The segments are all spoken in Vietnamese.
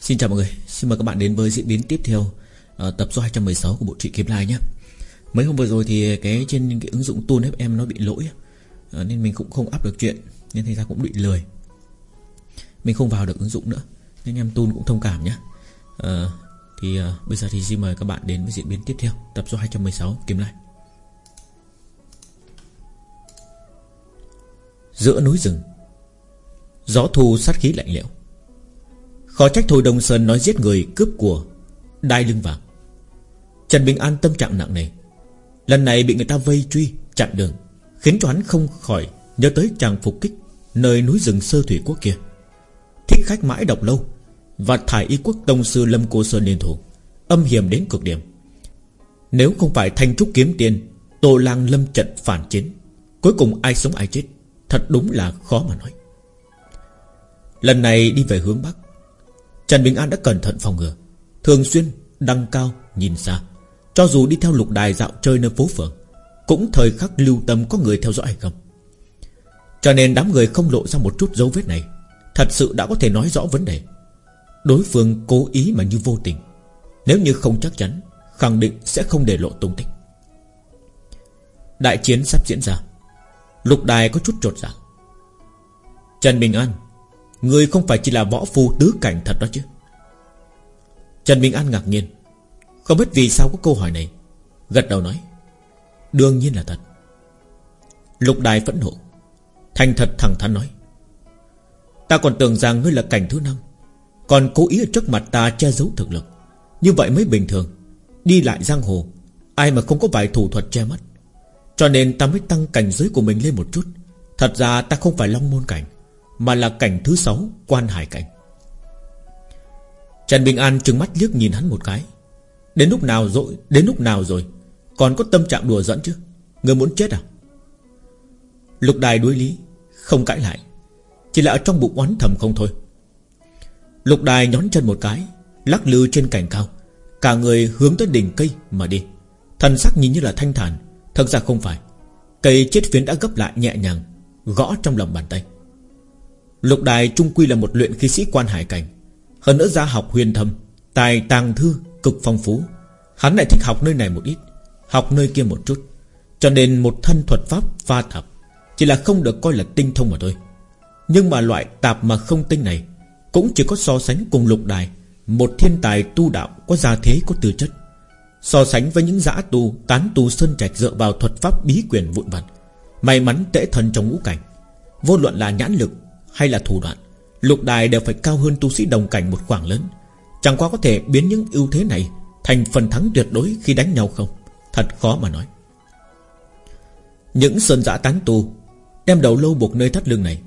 Xin chào mọi người Xin mời các bạn đến với diễn biến tiếp theo uh, Tập số 216 của bộ truyện Kiếm Lai nhé. Mấy hôm vừa rồi thì cái trên cái ứng dụng Tune FM nó bị lỗi uh, Nên mình cũng không up được chuyện Nên thành ra cũng bị lười. Mình không vào được ứng dụng nữa Nên em Tune cũng thông cảm nhé. Uh, Thì uh, bây giờ thì xin mời các bạn đến với diễn biến tiếp theo Tập số 216 Kiếm Lai. Giữa núi rừng Gió thu sát khí lạnh lẽo. Khó trách Thôi Đông Sơn nói giết người cướp của Đai lưng vàng. Trần Bình An tâm trạng nặng nề. Lần này bị người ta vây truy, Chặn đường, Khiến cho hắn không khỏi nhớ tới chàng phục kích Nơi núi rừng sơ thủy quốc kia. Thích khách mãi độc lâu, Và thải y quốc tông sư Lâm Cô Sơn liên thủ, Âm hiểm đến cực điểm. Nếu không phải thanh trúc kiếm tiền, Tô lang lâm trận phản chiến, Cuối cùng ai sống ai chết, Thật đúng là khó mà nói. Lần này đi về hướng Bắc Trần Bình An đã cẩn thận phòng ngừa, Thường xuyên đăng cao, nhìn xa. Cho dù đi theo lục đài dạo chơi nơi phố phường, Cũng thời khắc lưu tâm có người theo dõi hay không. Cho nên đám người không lộ ra một chút dấu vết này, Thật sự đã có thể nói rõ vấn đề. Đối phương cố ý mà như vô tình, Nếu như không chắc chắn, Khẳng định sẽ không để lộ tung tích. Đại chiến sắp diễn ra, Lục đài có chút trột dạ Trần Bình An Người không phải chỉ là võ phu tứ cảnh thật đó chứ. Trần Bình An ngạc nhiên. Không biết vì sao có câu hỏi này. Gật đầu nói, Đương nhiên là thật. Lục đài phẫn nộ, Thành thật thẳng thắn nói, Ta còn tưởng rằng ngươi là cảnh thứ năm, Còn cố ý ở trước mặt ta che giấu thực lực. Như vậy mới bình thường, Đi lại giang hồ, Ai mà không có vài thủ thuật che mắt. Cho nên ta mới tăng cảnh giới của mình lên một chút. Thật ra ta không phải long môn cảnh mà là cảnh thứ sáu Quan hải cảnh. Trần Bình An trừng mắt liếc nhìn hắn một cái. Đến lúc nào rồi, Đến lúc nào rồi? Còn có tâm trạng đùa dẫn chứ? Người muốn chết à? Lục đài đối lý, Không cãi lại. Chỉ là ở trong bụng oán thầm không thôi. Lục đài nhón chân một cái, Lắc lư trên cành cao. Cả người hướng tới đỉnh cây mà đi. Thần sắc nhìn như là thanh thản, Thật ra không phải. Cây chết phiến đã gấp lại nhẹ nhàng, Gõ trong lòng bàn tay. Lục đài trung quy là một luyện khí sĩ quan hải cảnh. Hơn nữa gia học huyền thâm Tài tàng thư cực phong phú. Hắn lại thích học nơi này một ít, Học nơi kia một chút. Cho nên một thân thuật pháp pha thập Chỉ là không được coi là tinh thông mà thôi. Nhưng mà loại tạp mà không tinh này Cũng chỉ có so sánh cùng lục đài, Một thiên tài tu đạo Có gia thế, có tư chất. So sánh với những giã tu, Tán tu sơn trạch dựa vào thuật pháp bí quyền vụn vặt, May mắn tễ thần trong ngũ cảnh. Vô luận là nhãn lực hay là thủ đoạn, Lục đài đều phải cao hơn tu sĩ đồng cảnh một khoảng lớn. Chẳng qua có thể biến những ưu thế này Thành phần thắng tuyệt đối khi đánh nhau không? Thật khó mà nói. Những sơn giã tán tu Đem đầu lâu buộc nơi thắt lưng này,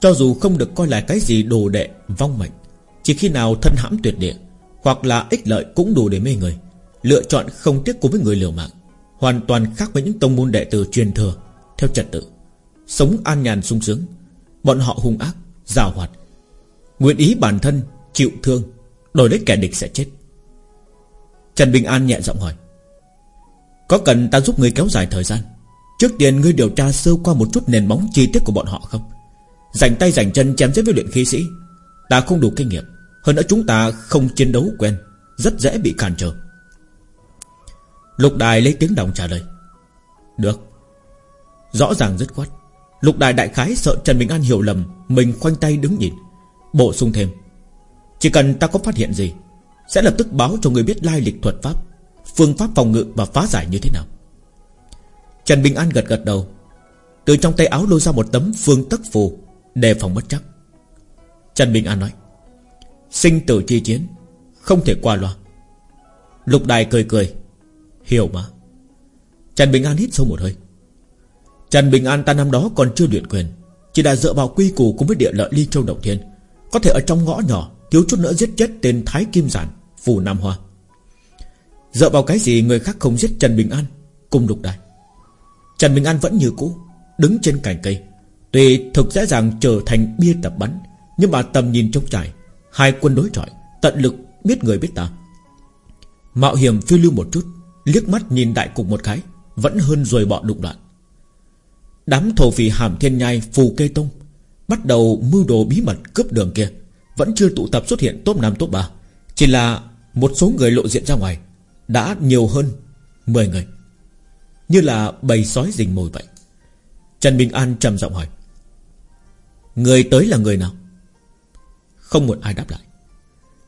Cho dù không được coi là cái gì đồ đệ, Vong mệnh, Chỉ khi nào thân hãm tuyệt địa Hoặc là ích lợi cũng đủ để mê người, Lựa chọn không tiếc cùng với người liều mạng, Hoàn toàn khác với những tông môn đệ tử truyền thừa, Theo trật tự, Sống an nhàn sung sướng Bọn họ hung ác, giàu hoạt. Nguyện ý bản thân chịu thương Đổi lấy kẻ địch sẽ chết. Trần Bình An nhẹ giọng hỏi Có cần ta giúp ngươi kéo dài thời gian? Trước tiên ngươi điều tra sơ qua một chút nền móng chi tiết của bọn họ không? Dành tay dành chân chém giết với luyện khí sĩ. Ta không đủ kinh nghiệm Hơn nữa chúng ta không chiến đấu quen Rất dễ bị cản trở. Lục đài lấy tiếng đồng trả lời Được. Rõ ràng dứt khoát Lục đại đại khái sợ Trần Bình An hiểu lầm, Mình khoanh tay đứng nhìn. Bổ sung thêm, Chỉ cần ta có phát hiện gì, Sẽ lập tức báo cho người biết lai lịch thuật pháp, Phương pháp phòng ngự và phá giải như thế nào. Trần Bình An gật gật đầu, Từ trong tay áo lôi ra một tấm phương tất phù, Đề phòng bất chắc. Trần Bình An nói, Sinh tử chi chiến, Không thể qua loa. Lục đài cười cười, Hiểu mà. Trần Bình An hít sâu một hơi. Trần Bình An ta năm đó còn chưa luyện quyền, Chỉ đã dựa vào quy củ cùng với địa lợi ly châu động thiên. Có thể ở trong ngõ nhỏ, Thiếu chút nữa giết chết tên Thái Kim Giản, Phù Nam Hoa. Dựa vào cái gì người khác không giết Trần Bình An, Cùng lục đài? Trần Bình An vẫn như cũ, Đứng trên cành cây. Tuy thực dễ dàng trở thành bia tập bắn, Nhưng mà tầm nhìn trông trải, Hai quân đối chọi Tận lực biết người biết ta. Mạo hiểm phiêu lưu một chút, Liếc mắt nhìn đại cục một cái, Vẫn hơn rồi bọ đụng đoạn. Đám thổ phỉ hàm thiên nhai, phù kê tông Bắt đầu mưu đồ bí mật cướp đường kia. Vẫn chưa tụ tập xuất hiện top 5 top 3 Chỉ là một số người lộ diện ra ngoài Đã nhiều hơn 10 người. Như là bầy sói rình mồi vậy. Trần Bình An trầm giọng hỏi, Người tới là người nào? Không một ai đáp lại.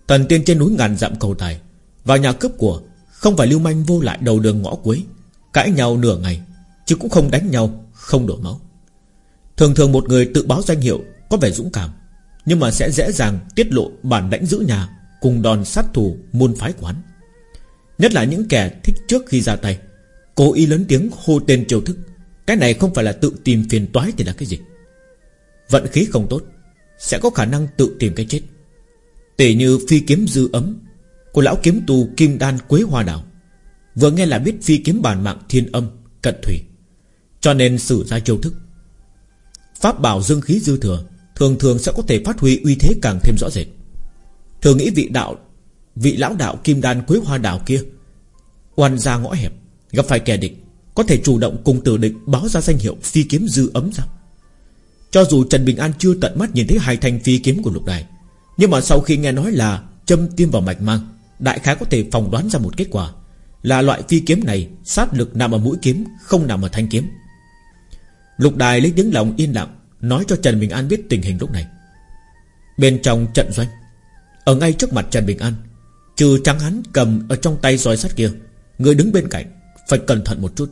Thần tiên trên núi ngàn dặm cầu tài, Vào nhà cướp của Không phải lưu manh vô lại đầu đường ngõ cuối, Cãi nhau nửa ngày Chứ cũng không đánh nhau. Không đổ máu. Thường thường một người tự báo danh hiệu Có vẻ dũng cảm, Nhưng mà sẽ dễ dàng tiết lộ bản lãnh giữ nhà Cùng đòn sát thủ môn phái quán. Nhất là những kẻ thích trước khi ra tay, Cố ý lớn tiếng hô tên triều thức, Cái này không phải là tự tìm phiền toái thì là cái gì. Vận khí không tốt, Sẽ có khả năng tự tìm cái chết. Tể như phi kiếm dư ấm Của lão kiếm tù Kim Đan Quế Hoa Đảo Vừa nghe là biết phi kiếm bản mạng thiên âm, Cận thủy. Cho nên sử ra chiêu thức. Pháp bảo dương khí dư thừa, Thường thường sẽ có thể phát huy uy thế càng thêm rõ rệt. Thường nghĩ vị đạo, Vị lão đạo Kim Đan Quế Hoa Đảo kia, Oan ra ngõ hẹp, Gặp phải kẻ địch, Có thể chủ động cùng tử địch báo ra danh hiệu phi kiếm dư ấm ra. Cho dù Trần Bình An chưa tận mắt nhìn thấy hai thanh phi kiếm của lục đài, Nhưng mà sau khi nghe nói là Châm tiêm vào mạch mang, Đại khái có thể phòng đoán ra một kết quả Là loại phi kiếm này Sát lực nằm ở mũi kiếm, Không nằm ở thanh kiếm. Lục đài lấy tiếng lòng yên lặng, Nói cho Trần Bình An biết tình hình lúc này. Bên trong trận doanh, Ở ngay trước mặt Trần Bình An, Trừ trắng hắn cầm ở trong tay roi sắt kia, Người đứng bên cạnh Phải cẩn thận một chút.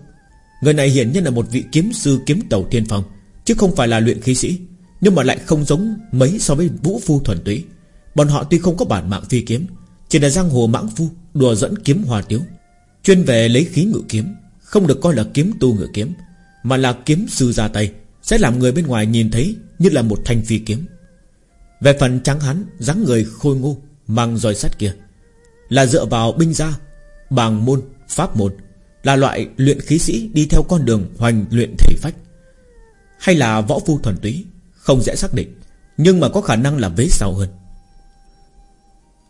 Người này hiển nhiên là một vị kiếm sư kiếm tàu thiên phong, Chứ không phải là luyện khí sĩ, Nhưng mà lại không giống mấy so với vũ phu thuần túy. Bọn họ tuy không có bản mạng phi kiếm, Chỉ là giang hồ mãng phu, Đùa dẫn kiếm hòa tiếu, Chuyên về lấy khí ngự kiếm, Không được coi là kiếm tu ngự kiếm mà là kiếm sư ra tay Sẽ làm người bên ngoài nhìn thấy như là một thanh phi kiếm. Về phần trắng hắn dáng người khôi ngô Mang roi sắt kia Là dựa vào binh gia Bàng môn, pháp môn Là loại luyện khí sĩ đi theo con đường hoành luyện thể phách. Hay là võ phu thuần túy Không dễ xác định Nhưng mà có khả năng là vế sau hơn.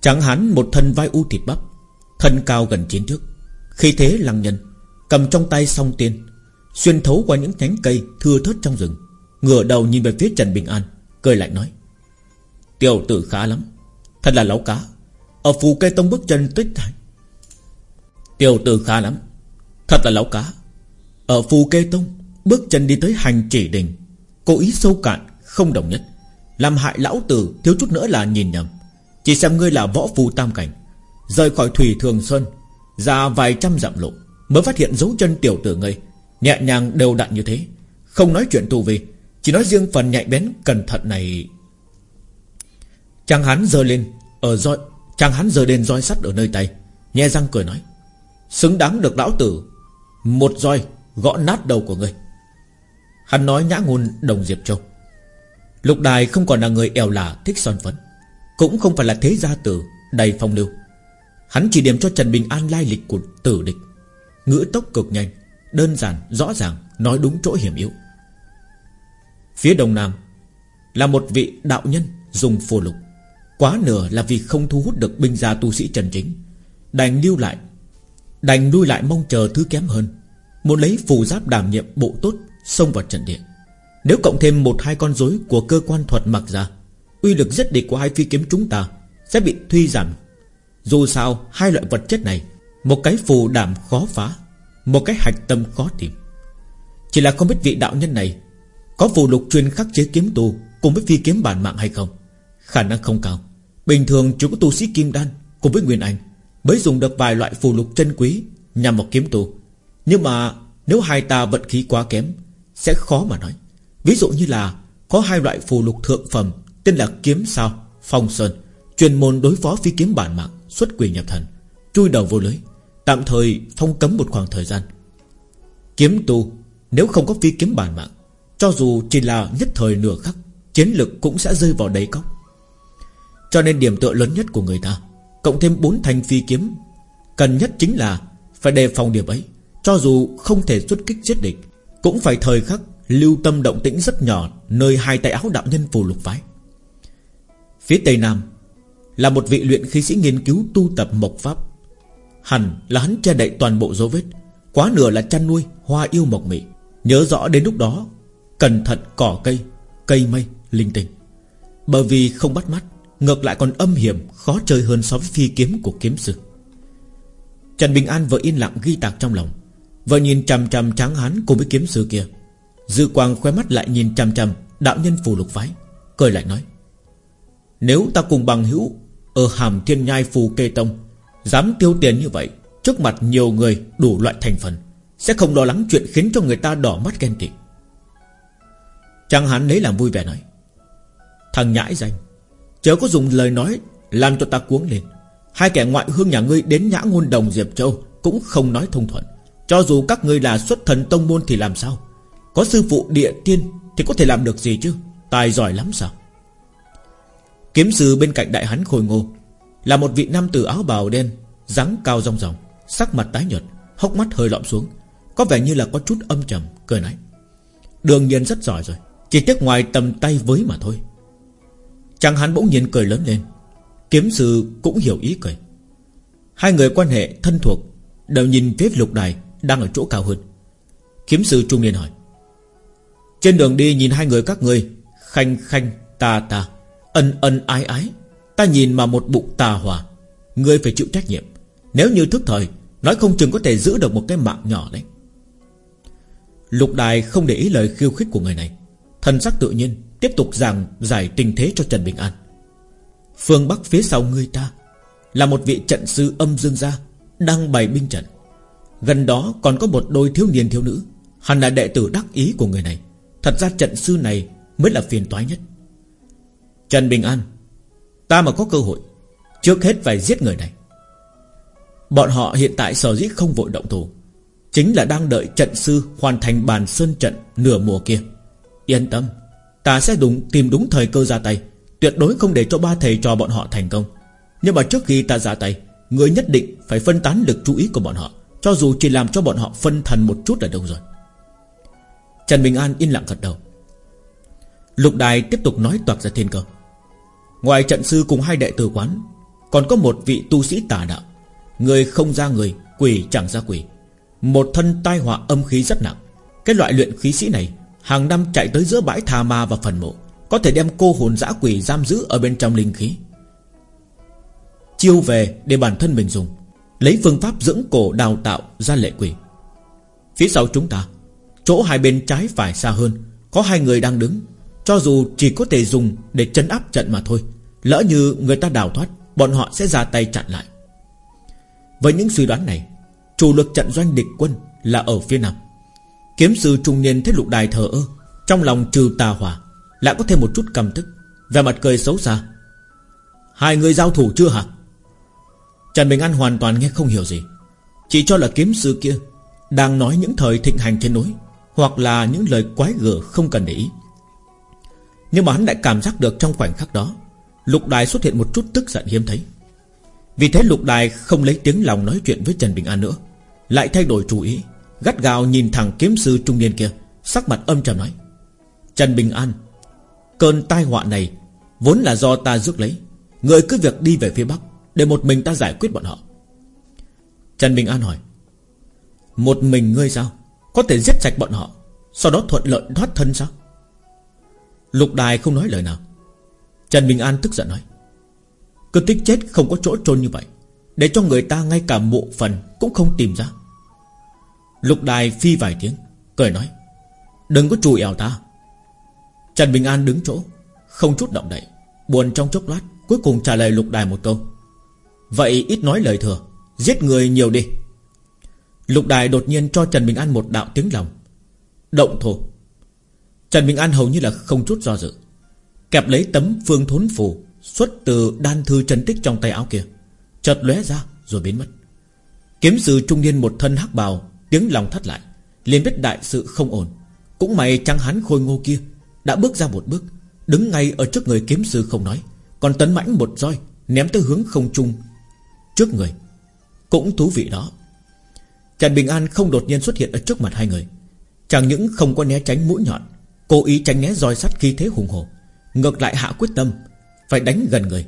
Trắng hắn một thân vai u thịt bắp Thân cao gần chín thước Khi thế lăng nhân Cầm trong tay song tiên Xuyên thấu qua những nhánh cây thưa thớt trong rừng. Ngửa đầu nhìn về phía Trần Bình An, Cười lạnh nói, Tiểu tử khá lắm, Thật là láo cá. Ở phù cây tông bước chân tích thành Tiểu tử khá lắm, Thật là láo cá. Ở phù kê tông Bước chân đi tới hành chỉ đình, Cố ý sâu cạn, không đồng nhất. Làm hại lão tử thiếu chút nữa là nhìn nhầm. Chỉ xem ngươi là võ phù tam cảnh, Rời khỏi thủy thường xuân Ra vài trăm dặm lộ, Mới phát hiện dấu chân tiểu tử ngươi Nhẹ nhàng đều đặn như thế. Không nói chuyện tù vi Chỉ nói riêng phần nhạy bén cẩn thận này. Chàng hắn giơ lên, Ở roi, Chàng hắn giơ lên roi sắt ở nơi tay, Nhẹ răng cười nói, Xứng đáng được lão tử, Một roi gõ nát đầu của ngươi Hắn nói nhã ngôn đồng Diệp Châu. Lục đài không còn là người eo lả thích son phấn, Cũng không phải là thế gia tử Đầy phong lưu. Hắn chỉ điểm cho Trần Bình An lai lịch của tử địch. Ngữ tốc cực nhanh Đơn giản, rõ ràng Nói đúng chỗ hiểm yếu. Phía đông nam Là một vị đạo nhân dùng phù lục. Quá nửa là vì không thu hút được binh gia tu sĩ trần chính. Đành lưu lại Đành lui lại mong chờ thứ kém hơn. Muốn lấy phù giáp đảm nhiệm bộ tốt Xông vào trận địa. Nếu cộng thêm một hai con rối của cơ quan thuật mặc ra Uy lực rất địch của hai phi kiếm chúng ta Sẽ bị thuy giảm. Dù sao hai loại vật chất này Một cái phù đảm khó phá một cái hạch tâm khó tìm. Chỉ là không biết vị đạo nhân này Có phù lục chuyên khắc chế kiếm tu Cùng với phi kiếm bản mạng hay không. Khả năng không cao. Bình thường chỉ có tu sĩ kim đan Cùng với Nguyên Anh Mới dùng được vài loại phù lục chân quý Nhằm vào kiếm tu Nhưng mà nếu hai ta vận khí quá kém Sẽ khó mà nói. Ví dụ như là Có hai loại phù lục thượng phẩm Tên là kiếm sao, phong sơn Chuyên môn đối phó phi kiếm bản mạng Xuất quỷ nhập thần Chui đầu vô lưới. Tạm thời phong cấm một khoảng thời gian. Kiếm tu Nếu không có phi kiếm bản mạng, Cho dù chỉ là nhất thời nửa khắc, Chiến lực cũng sẽ rơi vào đáy cốc. Cho nên điểm tựa lớn nhất của người ta, Cộng thêm bốn thanh phi kiếm, Cần nhất chính là Phải đề phòng điểm ấy. Cho dù không thể xuất kích giết địch, Cũng phải thời khắc lưu tâm động tĩnh rất nhỏ Nơi hai tay áo đạo nhân phù lục phái. Phía tây nam Là một vị luyện khí sĩ nghiên cứu tu tập mộc pháp. Hẳn là hắn che đậy toàn bộ dấu vết. Quá nửa là chăn nuôi, Hoa yêu mộc mị. Nhớ rõ đến lúc đó, Cẩn thận cỏ cây Cây mây, linh tinh. Bởi vì không bắt mắt, Ngược lại còn âm hiểm, Khó chơi hơn so với phi kiếm của kiếm sư. Trần Bình An vừa yên lặng ghi tạc trong lòng, Vừa nhìn chằm chằm tráng hán cùng với kiếm sư kia. Dư quang khóe mắt lại nhìn chằm chằm Đạo nhân phù lục phái, Cười lại nói, Nếu ta cùng bằng hữu Ở hàm thiên nhai phù kê tông Dám tiêu tiền như vậy, Trước mặt nhiều người đủ loại thành phần, Sẽ không lo lắng chuyện khiến cho người ta đỏ mắt ghen tị. Trang hắn lấy làm vui vẻ nói, Thằng nhãi danh, Chớ có dùng lời nói Làm cho ta cuống lên. Hai kẻ ngoại hương nhà ngươi đến nhã ngôn đồng Diệp Châu Cũng không nói thông thuận. Cho dù các ngươi là xuất thần tông môn thì làm sao? Có sư phụ địa tiên Thì có thể làm được gì chứ? Tài giỏi lắm sao? Kiếm sư bên cạnh đại hắn khôi ngô là một vị nam tử áo bào đen, dáng cao rong ròng, Sắc mặt tái nhợt, Hốc mắt hơi lõm xuống, Có vẻ như là có chút âm trầm, Cười nói. Đương nhiên rất giỏi rồi, Chỉ tiếc ngoài tầm tay với mà thôi. Chàng hắn bỗng nhiên cười lớn lên, Kiếm sư cũng hiểu ý cười. Hai người quan hệ thân thuộc, Đều nhìn phía lục đài Đang ở chỗ cao hơn. Kiếm sư trung niên hỏi, Trên đường đi nhìn hai người các ngươi, Khanh khanh ta ta, Ân ân ái ái Ta nhìn mà một bụng tà hòa Ngươi phải chịu trách nhiệm. Nếu như thức thời, Nói không chừng có thể giữ được một cái mạng nhỏ đấy. Lục đài không để ý lời khiêu khích của người này. Thần sắc tự nhiên, Tiếp tục giảng giải tình thế cho Trần Bình An. Phương Bắc phía sau người ta Là một vị trận sư âm dương gia, Đang bày binh trận. Gần đó còn có một đôi thiếu niên thiếu nữ. Hẳn là đệ tử đắc ý của người này. Thật ra trận sư này mới là phiền toái nhất. Trần Bình An Ta mà có cơ hội, Trước hết phải giết người này. Bọn họ hiện tại sở dĩ không vội động thủ, Chính là đang đợi trận sư Hoàn thành bàn sơn trận nửa mùa kia. Yên tâm, Ta sẽ đúng, tìm đúng thời cơ ra tay, Tuyệt đối không để cho ba thầy trò bọn họ thành công. Nhưng mà trước khi ta ra tay, Người nhất định phải phân tán được chú ý của bọn họ, Cho dù chỉ làm cho bọn họ phân thần một chút là đâu rồi. Trần Bình An yên lặng gật đầu. Lục đài tiếp tục nói toạc ra thiên cơ. Ngoài trận sư cùng hai đệ tử quán, Còn có một vị tu sĩ tà đạo. Người không ra người Quỷ chẳng ra quỷ Một thân tai họa âm khí rất nặng. Cái loại luyện khí sĩ này, Hàng năm chạy tới giữa bãi thà ma và phần mộ, Có thể đem cô hồn dã quỷ giam giữ Ở bên trong linh khí. Chiêu về để bản thân mình dùng, Lấy phương pháp dưỡng cổ đào tạo ra lệ quỷ Phía sau chúng ta, Chỗ hai bên trái phải xa hơn, Có hai người đang đứng, Cho dù chỉ có thể dùng để chấn áp trận mà thôi. Lỡ như người ta đào thoát, Bọn họ sẽ ra tay chặn lại. Với những suy đoán này, Chủ lực trận doanh địch quân là ở phía nam. Kiếm sư trung niên thấy lục đài thờ ơ, Trong lòng trừ tà hỏa, Lại có thêm một chút cầm tức Về mặt cười xấu xa. Hai người giao thủ chưa hả? Trần Bình An hoàn toàn nghe không hiểu gì. Chỉ cho là kiếm sư kia Đang nói những thời thịnh hành trên núi, Hoặc là những lời quái gở không cần để ý. Nhưng mà hắn lại cảm giác được trong khoảnh khắc đó Lục đài xuất hiện một chút tức giận hiếm thấy. Vì thế lục đài không lấy tiếng lòng nói chuyện với Trần Bình An nữa, Lại thay đổi chủ ý, Gắt gào nhìn thằng kiếm sư trung niên kia, Sắc mặt âm trầm nói, Trần Bình An, Cơn tai họa này Vốn là do ta rước lấy, Người cứ việc đi về phía Bắc Để một mình ta giải quyết bọn họ. Trần Bình An hỏi, Một mình ngươi sao? Có thể giết sạch bọn họ, Sau đó thuận lợi thoát thân sao? Lục đài không nói lời nào Trần Bình An tức giận nói, Cứ tích chết không có chỗ trôn như vậy, Để cho người ta ngay cả mộ phần Cũng không tìm ra. Lục đài phi vài tiếng, Cười nói, Đừng có chùi ẻo ta. Trần Bình An đứng chỗ, Không chút động đậy, Buồn trong chốc lát, Cuối cùng trả lời lục đài một câu, Vậy ít nói lời thừa, Giết người nhiều đi. Lục đài đột nhiên cho Trần Bình An một đạo tiếng lòng, Động thổ. Trần Bình An hầu như là không chút do dự Kẹp lấy tấm phương thốn phù, Xuất từ đan thư chân tích trong tay áo kia. Chợt lóe ra rồi biến mất. Kiếm sư trung niên một thân hắc bào, Tiếng lòng thắt lại, liền biết đại sự không ổn. Cũng may chăng hắn khôi ngô kia Đã bước ra một bước, Đứng ngay ở trước người kiếm sư không nói, Còn tấn mãnh một roi, Ném tới hướng không trung Trước người. Cũng thú vị đó. Trần Bình An không đột nhiên xuất hiện ở trước mặt hai người. Chẳng những không có né tránh mũi nhọn, Cố ý tránh né roi sắt khi thế hùng hồ Ngược lại hạ quyết tâm, Phải đánh gần người.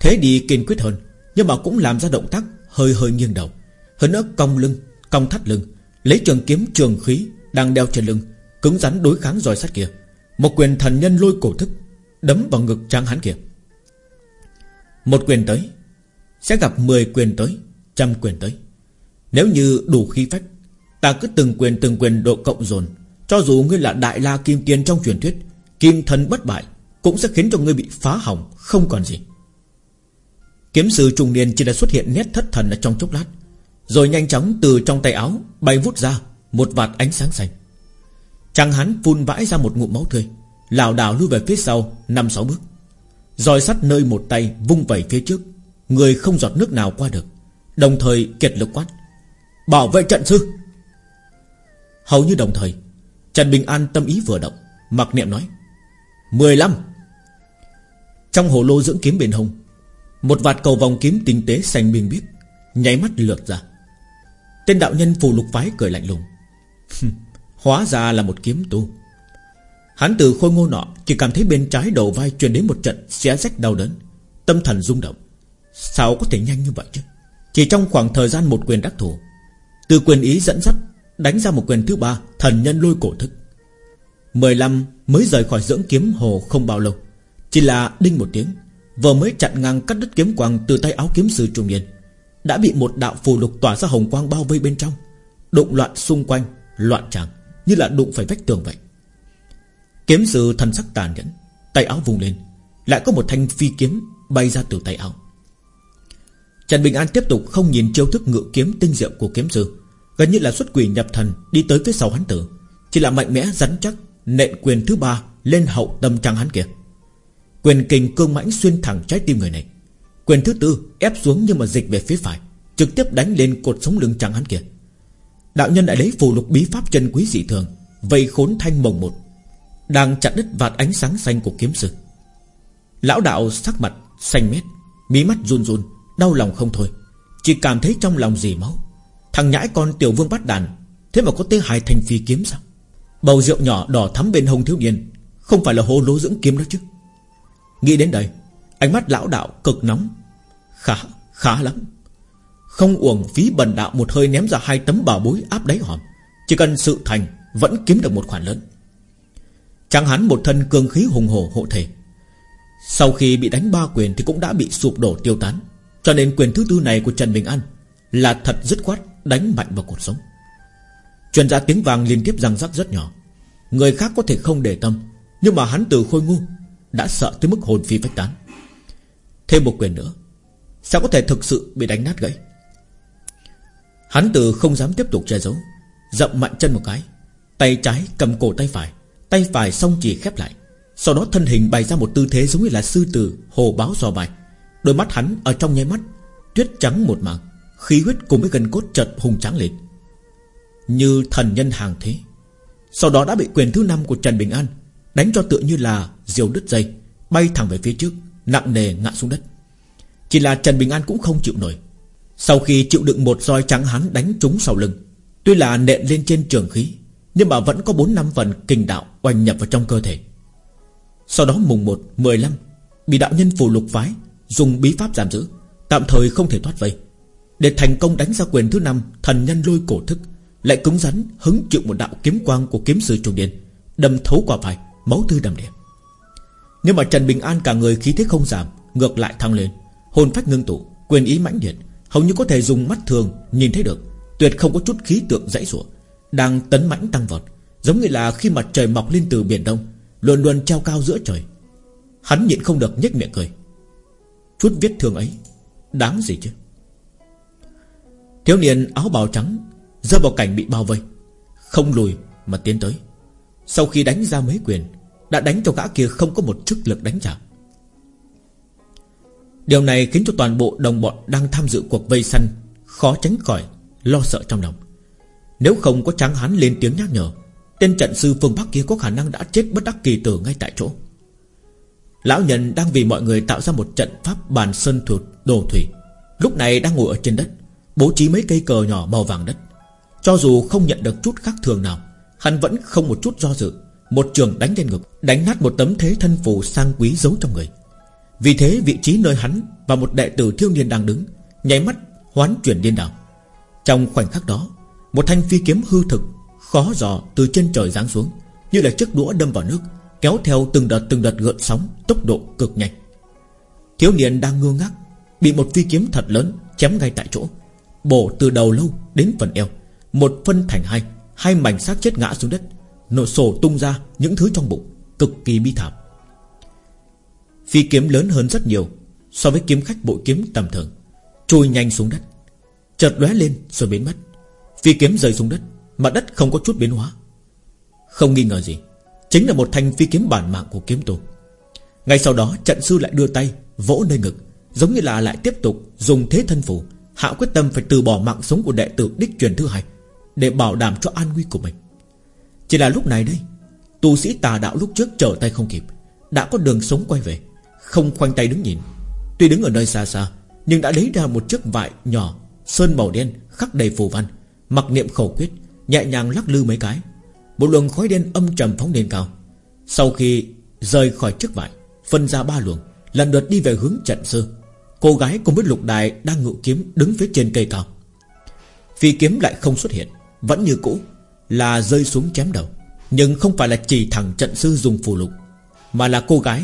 Thế đi kiên quyết hơn, Nhưng mà cũng làm ra động tác hơi hơi nghiêng đầu. Hơn nữa cong lưng, Cong thắt lưng, Lấy trường kiếm trường khí Đang đeo trên lưng, Cứng rắn đối kháng roi sắt kia. Một quyền thần nhân lôi cổ thức, Đấm vào ngực trang hắn kia. Một quyền tới, Sẽ gặp 10 quyền tới, Trăm quyền tới. Nếu như đủ khí phách, Ta cứ từng quyền từng quyền độ cộng dồn. Cho dù ngươi là đại la kim tiên trong truyền thuyết, Kim thần bất bại cũng sẽ khiến cho ngươi bị phá hỏng, Không còn gì. Kiếm sư trung niên chỉ đã xuất hiện nét thất thần ở trong chốc lát, Rồi nhanh chóng từ trong tay áo Bay vút ra Một vạt ánh sáng xanh. Chàng hắn phun vãi ra một ngụm máu tươi, lảo đảo lui về phía sau năm sáu bước, roi sắt nơi một tay vung vẩy phía trước, Người không giọt nước nào qua được, Đồng thời kiệt lực quát, Bảo vệ trận sư! Hầu như đồng thời, Trần Bình An tâm ý vừa động, Mặc niệm nói 15 trong hồ lô dưỡng kiếm bên hông, Một vạt cầu vòng kiếm tinh tế xanh biên biết Nháy mắt lượt ra. Tên đạo nhân phù lục phái cười lạnh lùng. Hóa ra là một kiếm tu. Hắn từ khôi ngô nọ Chỉ cảm thấy bên trái đầu vai truyền đến một trận xé rách đau đớn, Tâm thần rung động. Sao có thể nhanh như vậy chứ? Chỉ trong khoảng thời gian một quyền đắc thủ, Từ quyền ý dẫn dắt, Đánh ra một quyền thứ ba, Thần nhân lôi cổ thức. 15 mới rời khỏi dưỡng kiếm hồ không bao lâu. Chỉ là đinh một tiếng, Vừa mới chặn ngang cắt đứt kiếm quang Từ tay áo kiếm sư trung niên, Đã bị một đạo phù lục tỏa ra hồng quang bao vây bên trong, Đụng loạn xung quanh, Loạn tràng, Như là đụng phải vách tường vậy. Kiếm sư thần sắc tàn nhẫn, Tay áo vùng lên, Lại có một thanh phi kiếm bay ra từ tay áo. Trần Bình An tiếp tục không nhìn chiêu thức ngự kiếm tinh diệu của kiếm sư, Gần như là xuất quỷ nhập thần Đi tới phía sau hắn tử, Chỉ là mạnh mẽ rắn chắc, Nện quyền thứ ba lên hậu tâm trang hắn kia. Quyền kình cương mãnh xuyên thẳng trái tim người này. Quyền thứ tư ép xuống nhưng mà dịch về phía phải, Trực tiếp đánh lên cột sống lưng trắng hắn kia. Đạo nhân đã lấy phù lục bí pháp chân quý dị thường, Vây khốn thanh mồng một, Đang chặt đứt vạt ánh sáng xanh của kiếm sư. Lão đạo sắc mặt xanh mét, Mí mắt run run, Đau lòng không thôi. Chỉ cảm thấy trong lòng dì máu. Thằng nhãi con tiểu vương bắt đàn, Thế mà có tê hai thanh phi kiếm sao? Bầu rượu nhỏ đỏ thắm bên hông thiếu niên, Không phải là hô lố dưỡng kiếm đó chứ? Nghĩ đến đây Ánh mắt lão đạo cực nóng. Khá, khá lắm. Không uổng phí bần đạo một hơi ném ra hai tấm bảo bối áp đáy hòm. Chỉ cần sự thành Vẫn kiếm được một khoản lớn. Chẳng hắn một thân cương khí hùng hổ hộ thể. Sau khi bị đánh ba quyền Thì cũng đã bị sụp đổ tiêu tán. Cho nên quyền thứ tư này của Trần Bình An Là thật dứt khoát đánh mạnh vào cột sống. Truyền ra tiếng vàng liên tiếp răng rắc rất nhỏ. Người khác có thể không để tâm Nhưng mà hắn từ khôi ngu đã sợ tới mức hồn phi phách tán. Thêm một quyền nữa, Sao có thể thực sự bị đánh nát gãy? Hắn từ không dám tiếp tục che giấu, Dậm mạnh chân một cái, Tay trái cầm cổ tay phải Tay phải song chỉ khép lại, Sau đó thân hình bày ra một tư thế giống như là sư tử, Hồ báo dò bài. Đôi mắt hắn ở trong nháy mắt, Tuyết trắng một mảng, Khí huyết cùng với gần cốt chợt hùng tráng lên. Như thần nhân hàng thế, Sau đó đã bị quyền thứ năm của Trần Bình An Đánh cho tựa như là diều đứt dây Bay thẳng về phía trước Nặng nề ngã xuống đất. Chỉ là Trần Bình An cũng không chịu nổi. Sau khi chịu đựng một roi trắng hắn đánh trúng sau lưng Tuy là nện lên trên trường khí Nhưng mà vẫn có 4 năm phần kinh đạo Oanh nhập vào trong cơ thể. Sau đó mùng 1, 15 Bị đạo nhân phù lục phái Dùng bí pháp giảm giữ Tạm thời không thể thoát vây. Để thành công đánh ra quyền thứ năm Thần nhân lôi cổ thức Lại cứng rắn hứng chịu một đạo kiếm quang của kiếm sư trùng điên Đâm thấu qua vai. Máu tươi đầm đìa. Nhưng mà Trần Bình An cả người khí thế không giảm, Ngược lại thăng lên. Hồn phách ngưng tụ, Quyền ý mãnh liệt, Hầu như có thể dùng mắt thường nhìn thấy được, Tuyệt không có chút khí tượng dãy rủa, Đang tấn mãnh tăng vọt, Giống như là khi mặt trời mọc lên từ biển đông Luôn luôn treo cao giữa trời. Hắn nhịn không được nhếch miệng cười. Chút vết thương ấy, Đáng gì chứ? Thiếu niên áo bào trắng Rơi vào cảnh bị bao vây, Không lùi mà tiến tới. Sau khi đánh ra mấy quyền, Đã đánh cho gã kia không có một chức lực đánh trả. Điều này khiến cho toàn bộ đồng bọn Đang tham dự cuộc vây săn Khó tránh khỏi lo sợ trong lòng. Nếu không có tráng hán lên tiếng nhắc nhở, Tên trận sư phương Bắc kia có khả năng đã chết bất đắc kỳ tử ngay tại chỗ. Lão nhân đang vì mọi người tạo ra một trận pháp bàn sơn thuật đồ thủy, Lúc này đang ngồi ở trên đất, Bố trí mấy cây cờ nhỏ màu vàng đất. Cho dù không nhận được chút khác thường nào Hắn vẫn không một chút do dự. Một trường đánh lên ngực, Đánh nát một tấm thế thân phù sang quý giấu trong người. Vì thế vị trí nơi hắn Và một đệ tử thiêu niên đang đứng, Nháy mắt hoán chuyển điên đảo. Trong khoảnh khắc đó, Một thanh phi kiếm hư thực, Khó dò từ trên trời giáng xuống, Như là chiếc đũa đâm vào nước, Kéo theo từng đợt từng đợt gợn sóng, Tốc độ cực nhanh. Thiếu niên đang ngơ ngác, Bị một phi kiếm thật lớn chém ngay tại chỗ, Bổ từ đầu lâu đến phần eo, Một phân thành hai. Hai mảnh xác chết ngã xuống đất Nổ sổ tung ra những thứ trong bụng Cực kỳ bi thảm. Phi kiếm lớn hơn rất nhiều So với kiếm khách bội kiếm tầm thường Trôi nhanh xuống đất. Chợt lóe lên rồi biến mất. Phi kiếm rơi xuống đất Mặt đất không có chút biến hóa. Không nghi ngờ gì Chính là một thanh phi kiếm bản mạng của kiếm tu Ngay sau đó trận sư lại đưa tay Vỗ nơi ngực Giống như là lại tiếp tục dùng thế thân phủ, Hạ quyết tâm phải từ bỏ mạng sống của đệ tử đích truyền thứ hai. Để bảo đảm cho an nguy của mình. Chỉ là lúc này đây Tu sĩ tà đạo lúc trước trở tay không kịp, Đã có đường sống quay về, Không khoanh tay đứng nhìn. Tuy đứng ở nơi xa xa, Nhưng đã lấy ra một chiếc vải nhỏ, Sơn màu đen, khắc đầy phù văn, Mặc niệm khẩu quyết, Nhẹ nhàng lắc lư mấy cái. Một luồng khói đen âm trầm phóng lên cao. Sau khi rời khỏi chiếc vải, Phân ra ba luồng, Lần lượt đi về hướng trận sư. Cô gái cùng với lục đài đang ngự kiếm Đứng phía trên cây cao. Phi kiếm lại không xuất hiện. Vẫn như cũ, Là rơi xuống chém đầu. Nhưng không phải là chỉ thẳng trận sư dùng phù lục, Mà là cô gái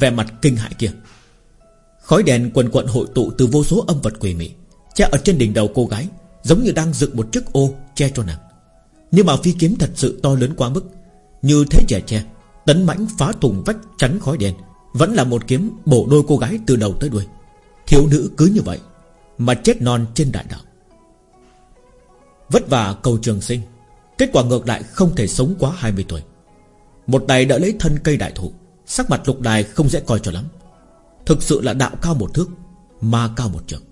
Về mặt kinh hại kia. Khói đèn quần quận hội tụ từ vô số âm vật quỷ mị, Che ở trên đỉnh đầu cô gái, Giống như đang dựng một chiếc ô che cho nàng. Nhưng mà phi kiếm thật sự to lớn quá mức, Như thế trẻ che Tấn mãnh phá thùng vách chắn khói đèn, Vẫn là một kiếm bổ đôi cô gái từ đầu tới đuôi. Thiếu nữ cứ như vậy Mà chết non trên đại đạo. Vất vả cầu trường sinh. Kết quả ngược lại không thể sống quá 20 tuổi. Một đài đã lấy thân cây đại thụ, Sắc mặt lục đài không dễ coi cho lắm. Thực sự là đạo cao một thước, Ma cao một trường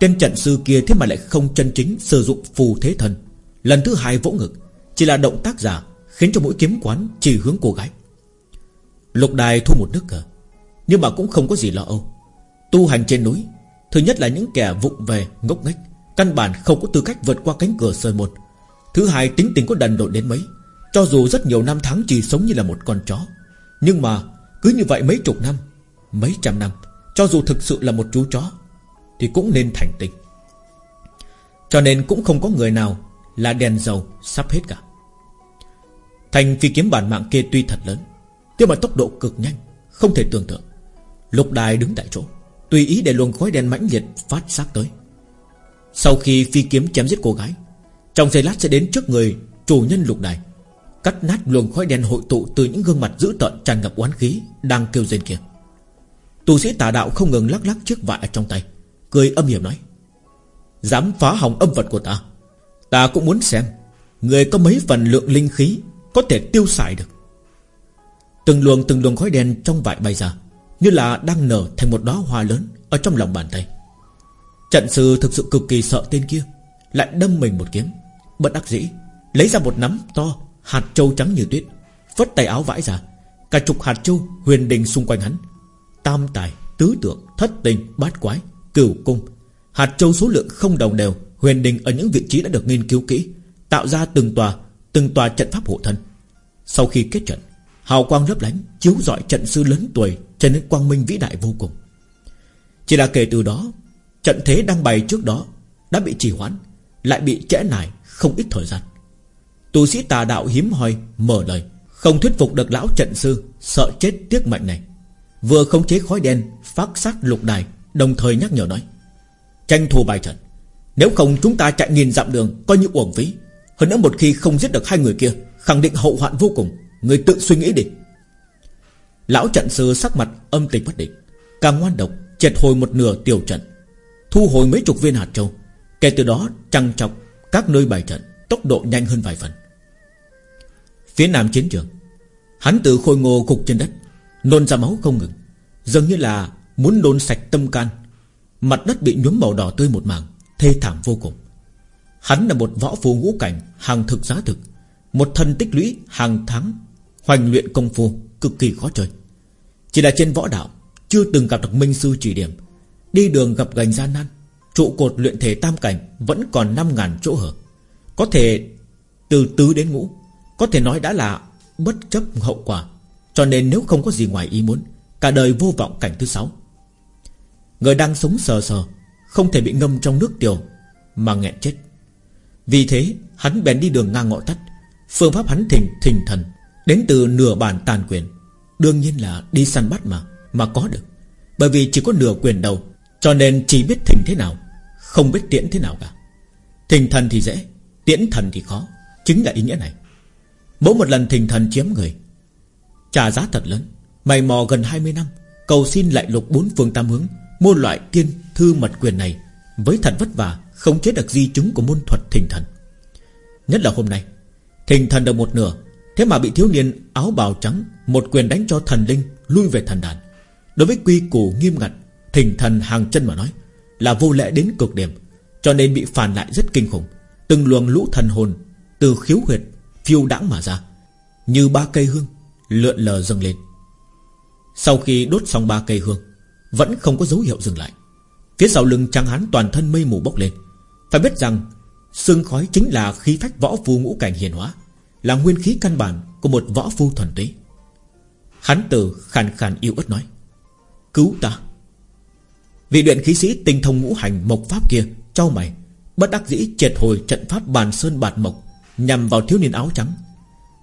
Tên trận sư kia thế mà lại không chân chính Sử dụng phù thế thân. Lần thứ hai vỗ ngực, Chỉ là động tác giả, Khiến cho mũi kiếm quán chỉ hướng cô gái. Lục đài thu một nước cờ, Nhưng mà cũng không có gì lo âu. Tu hành trên núi, Thứ nhất là những kẻ vụng về ngốc nghếch. Căn bản không có tư cách vượt qua cánh cửa sơn môn Thứ hai, tính tình có đần độn đến mấy. Cho dù rất nhiều năm tháng chỉ sống như là một con chó, Nhưng mà cứ như vậy mấy chục năm, Mấy trăm năm, Cho dù thực sự là một chú chó, Thì cũng nên thành tinh Cho nên cũng không có người nào Là đèn dầu sắp hết cả. Thành phi kiếm bản mạng kia tuy thật lớn, Nhưng mà tốc độ cực nhanh, Không thể tưởng tượng. Lục đài đứng tại chỗ, Tùy ý để luồng khói đen mãnh liệt phát sát tới. Sau khi phi kiếm chém giết cô gái, Trong giây lát sẽ đến trước người Chủ nhân lục đài, Cắt nát luồng khói đen hội tụ từ những gương mặt dữ tợn tràn ngập oán khí Đang kêu rên kia. Tu sĩ tà đạo không ngừng lắc lắc chiếc vại trong tay, Cười âm hiểm nói, Dám phá hỏng âm vật của ta Ta cũng muốn xem Người có mấy phần lượng linh khí Có thể tiêu xài được. Từng luồng từng luồng khói đen trong vại bay ra, Như là đang nở thành một đóa hoa lớn Ở trong lòng bàn tay. Trận sư thực sự cực kỳ sợ tên kia Lại đâm mình một kiếm. Bất đắc dĩ Lấy ra một nắm to Hạt châu trắng như tuyết Phất tay áo vãi ra. Cả chục hạt châu huyền đình xung quanh hắn. Tam tài, tứ tượng, thất tình, bát quái Cửu cung. Hạt châu số lượng không đồng đều Huyền đình ở những vị trí đã được nghiên cứu kỹ Tạo ra từng tòa Từng tòa trận pháp hộ thân. Sau khi kết trận Hào quang lấp lánh Chiếu rọi trận sư lớn tuổi Trở nên quang minh vĩ đại vô cùng. Chỉ là kể từ đó Trận thế đang bày trước đó Đã bị trì hoãn, Lại bị trễ nải không ít thời gian. Tu sĩ tà đạo hiếm hoi mở lời, Không thuyết phục được lão trận sư Sợ chết tiếc mệnh này. Vừa khống chế khói đen, Phát sát lục đài, Đồng thời nhắc nhở nói, Tranh thủ bài trận. Nếu không chúng ta chạy nghìn dặm đường, Coi như uổng phí. Hơn nữa một khi không giết được hai người kia, Khẳng định hậu hoạn vô cùng. Người tự suy nghĩ đi. Lão trận sư sắc mặt âm tình bất định, Càng ngoan độc Triệt hồi một nửa tiểu trận. Thu hồi mấy chục viên hạt châu. Kể từ đó, trăng trọc, Các nơi bài trận, Tốc độ nhanh hơn vài phần. Phía nam chiến trường, Hắn tự khôi ngô gục trên đất, Nôn ra máu không ngừng, Dường như là muốn đôn sạch tâm can. Mặt đất bị nhuốm màu đỏ tươi một mảng, Thê thảm vô cùng. Hắn là một võ phu ngũ cảnh, Hàng thực giá thực, Một thân tích lũy hàng tháng, Hoành luyện công phu, cực kỳ khó chơi. Chỉ là trên võ đạo, Chưa từng gặp được minh sư chỉ điểm Đi đường gặp gành gian nan, Trụ cột luyện thể tam cảnh Vẫn còn 5.000 chỗ hở. Có thể từ tứ đến ngũ, Có thể nói đã là bất chấp hậu quả. Cho nên nếu không có gì ngoài ý muốn, Cả đời vô vọng cảnh thứ sáu. Người đang sống sờ sờ, Không thể bị ngâm trong nước tiểu Mà nghẹn chết. Vì thế, hắn bèn đi đường ngang ngõ tắt, Phương pháp hắn thình thình thần, Đến từ nửa bản tàn quyền. Đương nhiên là đi săn bắt mà Mà có được. Bởi vì chỉ có nửa quyền đầu cho nên chỉ biết thình thế nào, Không biết tiễn thế nào cả. Thình thần thì dễ, Tiễn thần thì khó, Chính là ý nghĩa này. Mỗi một lần thình thần chiếm người, Trả giá thật lớn. Mày mò gần 20 năm, Cầu xin lại lục bốn phương tam hướng Môn loại tiên thư mật quyền này Với thật vất vả, Không chế được di chứng của môn thuật thình thần. Nhất là hôm nay Thình thần được một nửa, Thế mà bị thiếu niên áo bào trắng, Một quyền đánh cho thần linh, lui về thần đàn. Đối với quy củ nghiêm ngặt Thình thần hàng chân mà nói, Là vô lệ đến cực điểm, Cho nên bị phản lại rất kinh khủng, Từng luồng lũ thần hồn Từ khiếu huyệt phiêu đãng mà ra, Như ba cây hương Lượn lờ dâng lên. Sau khi đốt xong ba cây hương, Vẫn không có dấu hiệu dừng lại. Phía sau lưng trắng hán toàn thân mây mù bốc lên. Phải biết rằng Sương khói chính là khí phách võ phu ngũ cảnh hiền hóa, Là nguyên khí căn bản Của một võ phu thuần túy. Hắn tử khàn khàn yêu ớt nói, Cứu ta Vị luyện khí sĩ tinh thông ngũ hành mộc pháp kia Châu mày. Bất đắc dĩ triệt hồi trận pháp bàn sơn bạt mộc, Nhằm vào thiếu niên áo trắng.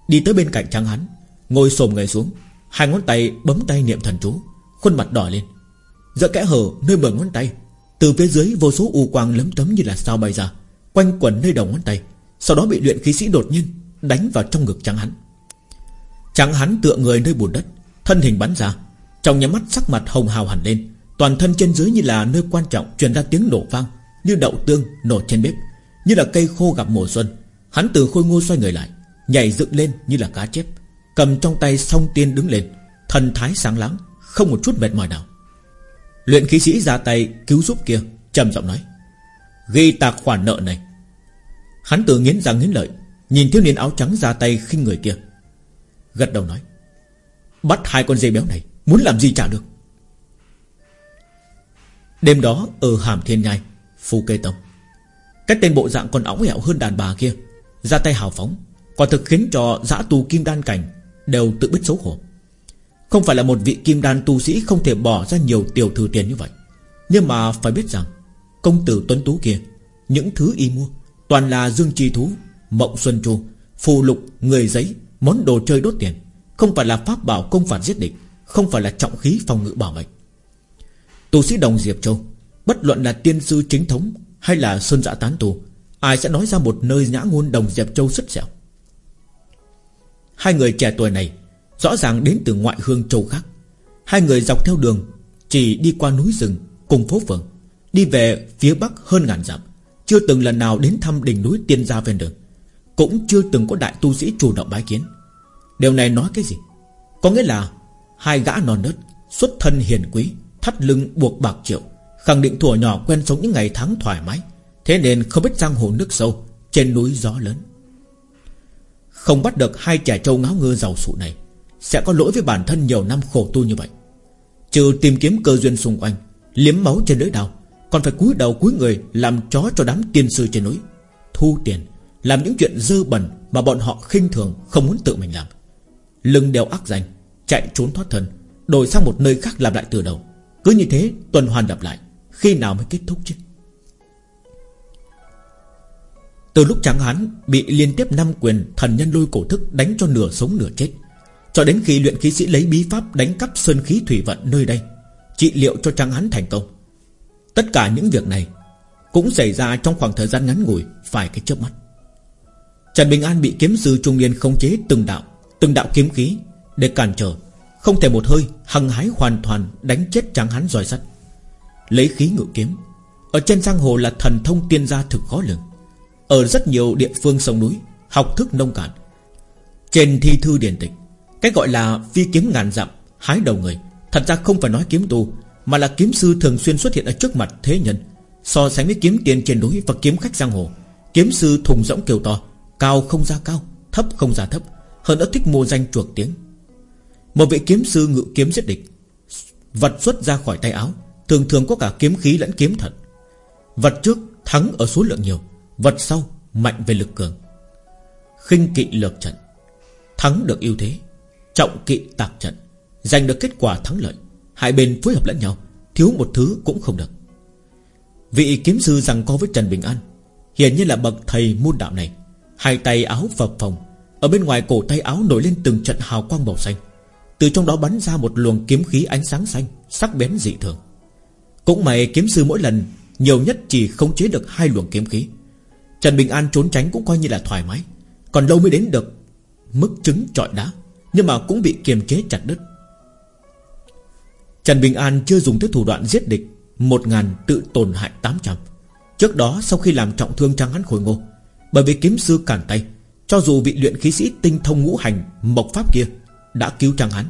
Đi tới bên cạnh trắng hắn, Ngồi xồm người xuống, Hai ngón tay bấm tay niệm thần chú, Khuôn mặt đỏ lên. Giữa kẽ hở nơi bờ ngón tay, Từ phía dưới vô số u quang lấm tấm như là sao bay ra, Quanh quẩn nơi đầu ngón tay. Sau đó bị luyện khí sĩ đột nhiên Đánh vào trong ngực trắng hắn. Trắng hắn tựa người nơi bùn đất, Thân hình bắn ra, Trong nhà mắt sắc mặt hồng hào hẳn lên. Toàn thân trên dưới như là nơi quan trọng Truyền ra tiếng nổ vang, Như đậu tương nổ trên bếp, Như là cây khô gặp mùa xuân. Hắn từ khôi ngô xoay người lại, Nhảy dựng lên như là cá chép, Cầm trong tay song tiên đứng lên, Thần thái sáng láng, Không một chút mệt mỏi nào. Luyện khí sĩ ra tay cứu giúp kia, trầm giọng nói, Ghi tạc khoản nợ này. Hắn tự nghiến răng nghiến lợi, Nhìn thiếu niên áo trắng ra tay khinh người kia, Gật đầu nói, Bắt hai con dê béo này, Muốn làm gì trả được? Đêm đó ở Hàm Thiên Nhai, Phu Cây Tông. Cái tên bộ dạng còn óng hẹo hơn đàn bà kia. Ra tay hào phóng, Quả thực khiến cho dã tù kim đan cảnh Đều tự biết xấu hổ. Không phải là một vị kim đan tu sĩ Không thể bỏ ra nhiều tiểu thư tiền như vậy. Nhưng mà phải biết rằng, Công tử tuấn tú kia, Những thứ y mua Toàn là dương chi thú, Mộng xuân chu, Phù lục, Người giấy, Món đồ chơi đốt tiền. Không phải là pháp bảo công phạt giết địch, Không phải là trọng khí phòng ngự bảo mệnh. Tu sĩ đồng Diệp Châu, Bất luận là tiên sư chính thống Hay là sơn giả tán tu Ai sẽ nói ra một nơi nhã ngôn đồng Diệp Châu sứt sẹo Hai người trẻ tuổi này Rõ ràng đến từ ngoại hương châu khác. Hai người dọc theo đường, Chỉ đi qua núi rừng cùng phố phường, Đi về phía bắc hơn ngàn dặm, Chưa từng lần nào đến thăm đỉnh núi tiên gia ven đường, Cũng chưa từng có đại tu sĩ chủ động bái kiến. Điều này nói cái gì? Có nghĩa là Hai gã non nớt Xuất thân hiền quý Thắt lưng buộc bạc triệu, Khẳng định thủa nhỏ quen sống những ngày tháng thoải mái, Thế nên không biết giang hồ nước sâu, Trên núi gió lớn. Không bắt được hai trẻ trâu ngáo ngơ giàu sụ này, Sẽ có lỗi với bản thân nhiều năm khổ tu như vậy. Trừ tìm kiếm cơ duyên xung quanh, Liếm máu trên lưỡi đào Còn phải cúi đầu cúi người Làm chó cho đám tiên sư trên núi, Thu tiền, Làm những chuyện dơ bẩn Mà bọn họ khinh thường không muốn tự mình làm. Lưng đeo ác danh, Chạy trốn thoát thân, Đổi sang một nơi khác làm lại từ đầu. Cứ như thế, tuần hoàn đập lại. Khi nào mới kết thúc chứ? Từ lúc tráng hắn Bị liên tiếp năm quyền thần nhân lôi cổ thức Đánh cho nửa sống nửa chết, Cho đến khi luyện khí sĩ lấy bí pháp Đánh cắp sơn khí thủy vận nơi đây, Trị liệu cho tráng hắn thành công, Tất cả những việc này Cũng xảy ra trong khoảng thời gian ngắn ngủi Phải cái chớp mắt. Trần Bình An bị kiếm sư trung niên không chế từng đạo Từng đạo kiếm khí Để cản trở không thể một hơi, hăng hái hoàn toàn Đánh chết tráng hắn roi sắt. Lấy khí ngự kiếm, Ở trên giang hồ là thần thông tiên gia thực khó lường. Ở rất nhiều địa phương sông núi, Học thức nông cạn. Trên thi thư điển tịch, Cái gọi là phi kiếm ngàn dặm, Hái đầu người, Thật ra không phải nói kiếm tu Mà là kiếm sư thường xuyên xuất hiện ở trước mặt thế nhân, So sánh với kiếm tiền trên núi và kiếm khách giang hồ. Kiếm sư thùng rỗng kêu to, Cao không ra cao, Thấp không ra thấp, Hơn nữa thích mua danh chuộc tiếng. Một vị kiếm sư ngự kiếm giết địch, Vật xuất ra khỏi tay áo. Thường thường có cả kiếm khí lẫn kiếm thật Vật trước thắng ở số lượng nhiều, Vật sau mạnh về lực cường. Khinh kỵ lược trận, Thắng được ưu thế. Trọng kỵ tạc trận, Giành được kết quả thắng lợi. Hai bên phối hợp lẫn nhau, Thiếu một thứ cũng không được. Vị kiếm sư rằng co với Trần Bình An, Hiển nhiên là bậc thầy môn đạo này. Hai tay áo phập phồng, Ở bên ngoài cổ tay áo nổi lên từng trận hào quang màu xanh. Từ trong đó bắn ra một luồng kiếm khí ánh sáng xanh, Sắc bén dị thường. Cũng may kiếm sư mỗi lần, Nhiều nhất chỉ khống chế được hai luồng kiếm khí. Trần Bình An trốn tránh cũng coi như là thoải mái. Còn lâu mới đến được, Mức trứng trọi đá, Nhưng mà cũng bị kiềm chế chặt đứt. Trần Bình An chưa dùng tới thủ đoạn giết địch, Một ngàn tự tổn hại tám trăm. Trước đó sau khi làm trọng thương Trang hắn khôi ngô, Bởi vì kiếm sư cản tay, Cho dù vị luyện khí sĩ tinh thông ngũ hành, Mộc pháp kia đã cứu chàng hắn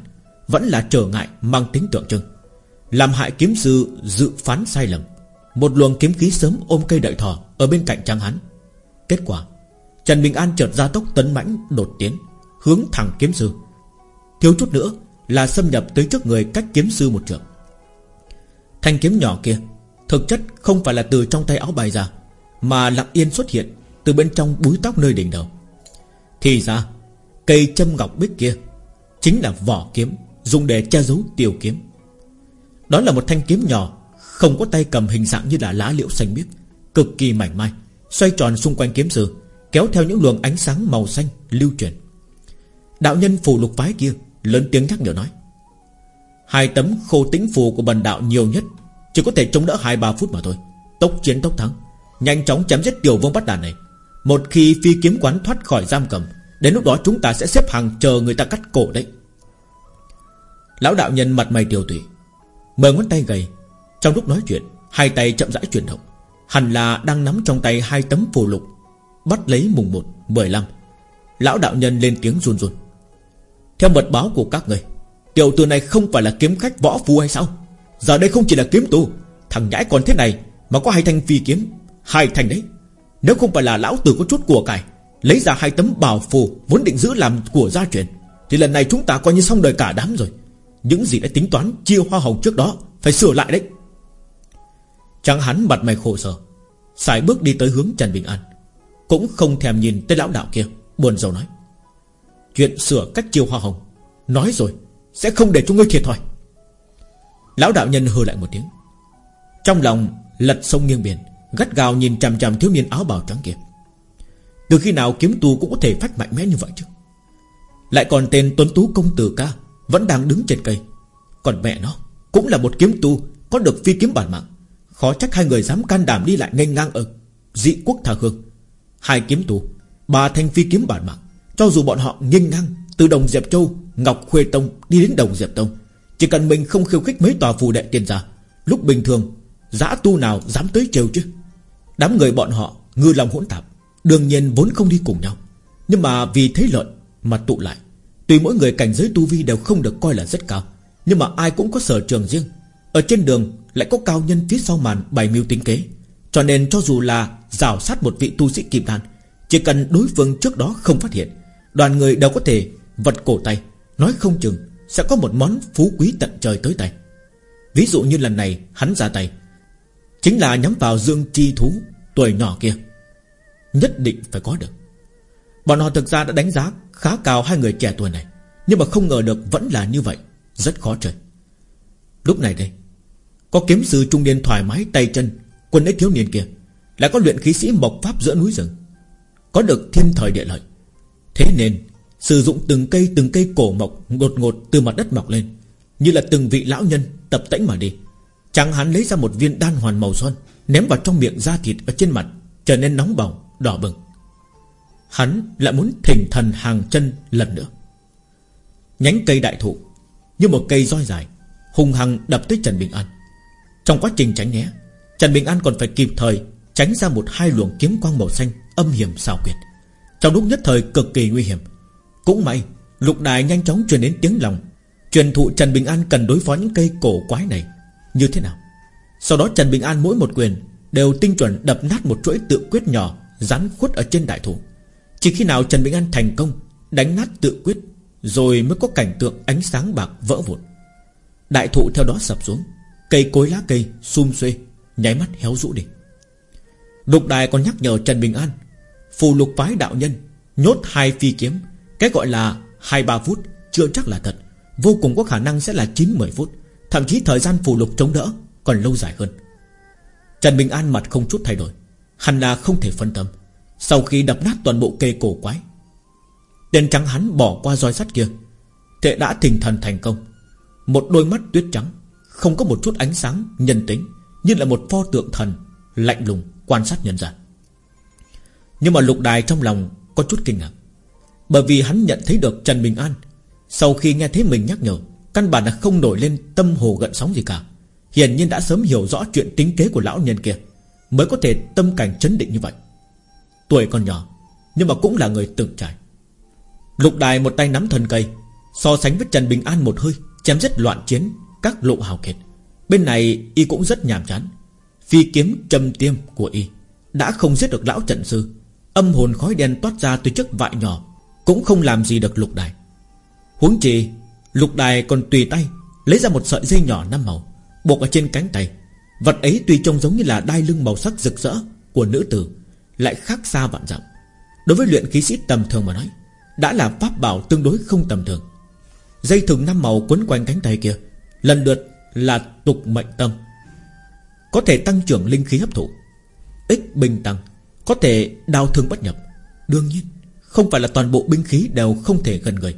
Vẫn là trở ngại mang tính tượng trưng. Làm hại kiếm sư dự phán sai lầm, Một luồng kiếm khí sớm ôm cây đợi thỏ Ở bên cạnh chàng hắn Kết quả, Trần Bình An chợt ra tốc tấn mãnh đột tiến, Hướng thẳng kiếm sư. Thiếu chút nữa là xâm nhập tới trước người cách kiếm sư một trượng. Thanh kiếm nhỏ kia, Thực chất không phải là từ trong tay áo bài ra, Mà lặng yên xuất hiện Từ bên trong búi tóc nơi đỉnh đầu. Thì ra, Cây châm ngọc bích kia Chính là vỏ kiếm, Dùng để che giấu tiêu kiếm. Đó là một thanh kiếm nhỏ, Không có tay cầm hình dạng như là lá liễu xanh biếc, Cực kỳ mảnh mai, Xoay tròn xung quanh kiếm sư, Kéo theo những luồng ánh sáng màu xanh lưu truyền Đạo nhân phù lục phái kia Lớn tiếng nhắc nhở nói, Hai tấm khô tĩnh phù của bần đạo nhiều nhất, Chỉ có thể chống đỡ hai ba phút mà thôi. Tốc chiến tốc thắng, Nhanh chóng chém giết tiểu vương bắt đàn này. Một khi phi kiếm quán thoát khỏi giam cầm Đến lúc đó chúng ta sẽ xếp hàng chờ người ta cắt cổ đấy. Lão đạo nhân mặt mày tiều tụy Mờ ngón tay gầy. Trong lúc nói chuyện Hai tay chậm rãi chuyển động. Hẳn là đang nắm trong tay hai tấm phù lục Bắt lấy mùng 1, 15 Lão đạo nhân lên tiếng run run. Theo mật báo của các người Tiểu tử này không phải là kiếm khách võ phu hay sao? Giờ đây không chỉ là kiếm tu Thằng nhãi còn thế này Mà có hai thanh phi kiếm. Hai thanh đấy Nếu không phải là lão tử có chút của cải Lấy ra hai tấm bảo phù Vốn định giữ làm của gia truyền. Thì lần này chúng ta coi như xong đời cả đám rồi. Những gì đã tính toán chia hoa hồng trước đó Phải sửa lại đấy. Chẳng hắn mặt mày khổ sở Xài bước đi tới hướng Trần Bình An. Cũng không thèm nhìn tới lão đạo kia, Buồn rầu nói, Chuyện sửa cách chiêu hoa hồng, Nói rồi Sẽ không để cho ngươi thiệt thòi. Lão đạo nhân hừ lại một tiếng. Trong lòng lật sông nghiêng biển, Gắt gào nhìn chằm chằm thiếu niên áo bào trắng kia. Từ khi nào kiếm tu cũng có thể phát mạnh mẽ như vậy chứ? Lại còn tên tuấn tú công tử ca Vẫn đang đứng trên cây. Còn mẹ nó Cũng là một kiếm tu, Có được phi kiếm bản mạng. Khó trách hai người dám can đảm đi lại nghênh ngang ở Dị quốc thả hương Hai kiếm tu, Ba thanh phi kiếm bản mạng. Cho dù bọn họ nghênh ngang Từ đồng Diệp Châu, Ngọc Khuê Tông đi đến đồng Diệp Tông, Chỉ cần mình không khiêu khích mấy tòa phù đệ tiền ra Lúc bình thường, Giã tu nào dám tới trêu chứ? Đám người bọn họ ngư lòng hỗn tạp. Đương nhiên vốn không đi cùng nhau. Nhưng mà vì thế lợi mà tụ lại. Tùy mỗi người cảnh giới tu vi đều không được coi là rất cao. Nhưng mà ai cũng có sở trường riêng. Ở trên đường lại có cao nhân phía sau màn bày mưu tính kế. Cho nên cho dù là rào sát một vị tu sĩ kim đan, Chỉ cần đối phương trước đó không phát hiện, Đoàn người đều có thể vật cổ tay, Nói không chừng Sẽ có một món phú quý tận trời tới tay. Ví dụ như lần này hắn ra tay, Chính là nhắm vào Dương Chi Thú, Tuổi nhỏ kia. Nhất định phải có được. Bọn họ thực ra đã đánh giá khá cao hai người trẻ tuổi này Nhưng mà không ngờ được vẫn là như vậy Rất khó trời Lúc này đây Có kiếm sư trung niên thoải mái tay chân Quân ấy thiếu niên kia Lại có luyện khí sĩ mộc pháp giữa núi rừng. Có được thiên thời địa lợi Thế nên Sử dụng từng cây từng cây cổ mộc Ngột ngột từ mặt đất mọc lên Như là từng vị lão nhân tập tễnh mà đi. Chẳng hắn lấy ra một viên đan hoàn màu son Ném vào trong miệng da thịt ở trên mặt Trở nên nóng bỏng, đỏ bừng. Hắn lại muốn thỉnh thần hàng chân lần nữa. Nhánh cây đại thụ Như một cây roi dài Hùng hăng đập tới Trần Bình An. Trong quá trình tránh né, Trần Bình An còn phải kịp thời Tránh ra một hai luồng kiếm quang màu xanh Âm hiểm xào quyệt. Trong lúc nhất thời cực kỳ nguy hiểm, Cũng may, lục đài nhanh chóng truyền đến tiếng lòng, Truyền thụ Trần Bình An cần đối phó những cây cổ quái này Như thế nào. Sau đó Trần Bình An mỗi một quyền Đều tinh chuẩn đập nát một chuỗi tự quyết nhỏ Rắn khuất ở trên đại thủ Chỉ khi nào Trần Bình An thành công, Đánh nát tự quyết, Rồi mới có cảnh tượng ánh sáng bạc vỡ vụn. Đại thụ theo đó sập xuống, Cây cối lá cây sum xuê, Nháy mắt héo rũ đi. Lục đài còn nhắc nhở Trần Bình An, Phù lục phái đạo nhân, Nhốt hai phi kiếm, Cái gọi là hai ba phút, Chưa chắc là thật, Vô cùng có khả năng sẽ là 9-10 phút, Thậm chí thời gian phù lục chống đỡ Còn lâu dài hơn. Trần Bình An mặt không chút thay đổi. Hắn là không thể phân tâm. Sau khi đập nát toàn bộ cây cổ quái, Tên trắng hắn bỏ qua roi sắt kia. Thế đã thình thần thành công. Một đôi mắt tuyết trắng, Không có một chút ánh sáng nhân tính, Như là một pho tượng thần Lạnh lùng quan sát nhân gian. Nhưng mà lục đài trong lòng Có chút kinh ngạc, Bởi vì hắn nhận thấy được Trần Bình An. Sau khi nghe thấy mình nhắc nhở, Căn bản là không nổi lên tâm hồ gận sóng gì cả. Hiển nhiên đã sớm hiểu rõ chuyện tính kế của lão nhân kia. Mới có thể tâm cảnh chấn định như vậy. Tuổi còn nhỏ, Nhưng mà cũng là người từng trải. Lục đài một tay nắm thần cây, So sánh với Trần Bình An một hơi, Chém rất loạn chiến Các lộ hào kiệt. Bên này y cũng rất nhàm chán. Phi kiếm châm tiêm của y Đã không giết được lão trận sư. Âm hồn khói đen toát ra từ chiếc vại nhỏ, Cũng không làm gì được lục đài. Huống chi, Lục đài còn tùy tay Lấy ra một sợi dây nhỏ năm màu, Buộc ở trên cánh tay Vật ấy tuy trông giống như là đai lưng màu sắc rực rỡ Của nữ tử, Lại khác xa vạn dặm. Đối với luyện khí sĩ tầm thường mà nói, Đã là pháp bảo tương đối không tầm thường. Dây thừng năm màu quấn quanh cánh tay kia, Lần lượt là tục mệnh tâm. Có thể tăng trưởng linh khí hấp thụ, Ích bình tăng, Có thể đào thương bất nhập. Đương nhiên, Không phải là toàn bộ binh khí đều không thể gần người.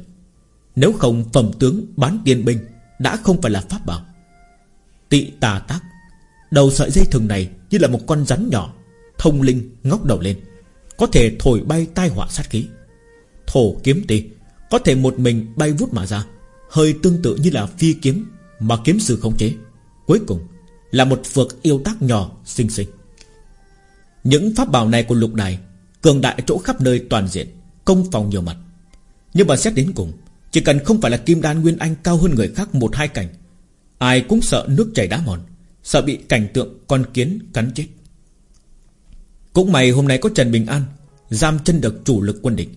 Nếu không, phẩm tướng bán tiền binh Đã không phải là pháp bảo. Tị tà tác. Đầu sợi dây thừng này như là một con rắn nhỏ, Thông linh ngóc đầu lên, Có thể thổi bay tai họa sát khí. Thổ kiếm tì Có thể một mình bay vút mà ra, Hơi tương tự như là phi kiếm Mà kiếm sư không chế. Cuối cùng là một phược yêu tác nhỏ xinh xinh Những pháp bảo này của lục đài, Cường đại chỗ khắp nơi toàn diện, Công phòng nhiều mặt. Nhưng mà xét đến cùng, Chỉ cần không phải là kim đan nguyên anh cao hơn người khác một hai cảnh, Ai cũng sợ nước chảy đá mòn. Sợ bị cảnh tượng con kiến cắn chết. Cũng may hôm nay có Trần Bình An, Giam chân được chủ lực quân địch.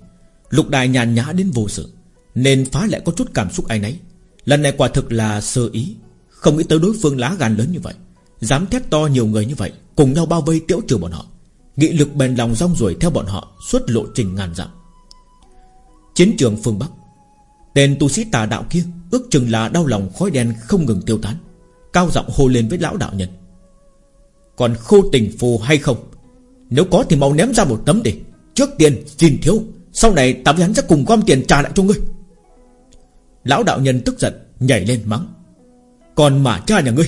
Lục đài nhàn nhã đến vô sự, Nên phá lại có chút cảm xúc ai nấy Lần này quả thực là sơ ý, Không nghĩ tới đối phương lá gan lớn như vậy, Dám thét to nhiều người như vậy, Cùng nhau bao vây tiễu trừ bọn họ. Nghị lực bền lòng rong ruổi theo bọn họ Suốt lộ trình ngàn dặm. Chiến trường phương Bắc, Tên tu sĩ tà đạo kia Ước chừng là đau lòng khói đen không ngừng tiêu tán. Cao giọng hô lên với lão đạo nhân. Còn khô tình phù hay không? Nếu có thì mau ném ra một tấm đi Trước tiên xin thiếu, Sau này ta với hắn sẽ cùng gom tiền trả lại cho ngươi. Lão đạo nhân tức giận, Nhảy lên mắng. Còn mà cha nhà ngươi?